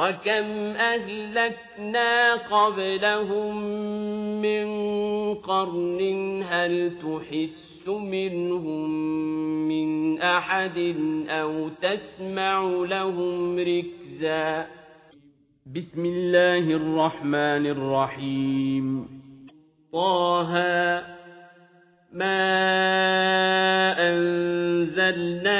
وكم أهلكنا قبلهم من قرن هل تحس منهم من أحد أو تسمع لهم ركزا؟ بسم الله الرحمن الرحيم. طه ما أنزلنا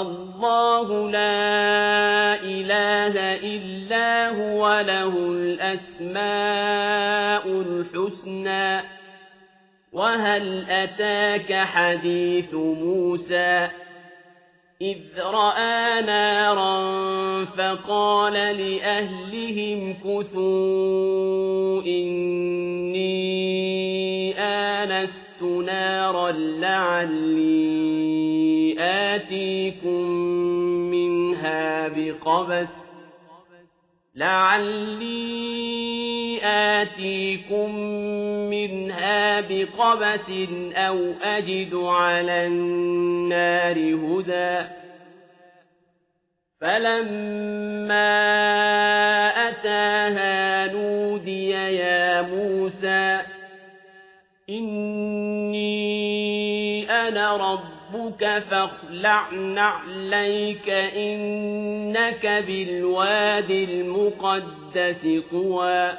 الله لا إله إلا هو له الأسماء الحسنى. وهل أتاك حديث موسى؟ إذ رأى نارا فقال لأهلهم كثوا إني آنست نارا لعلي آتيكم منها بقبس لعلي آتيكم منها بقبس أو أجد على النار هدى فلما أتاها نودي يا موسى إني أنا ربك فاخلع نعليك إنك بالواد المقدس طوى